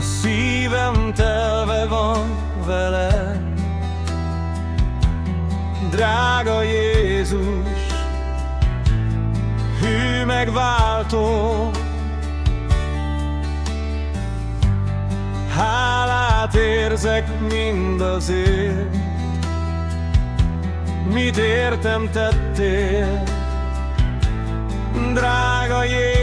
Szívem telve van vele. Drága Jézus Hű megváltó. Hálát érzek mindazért Mit értem tettél. Drága Jézus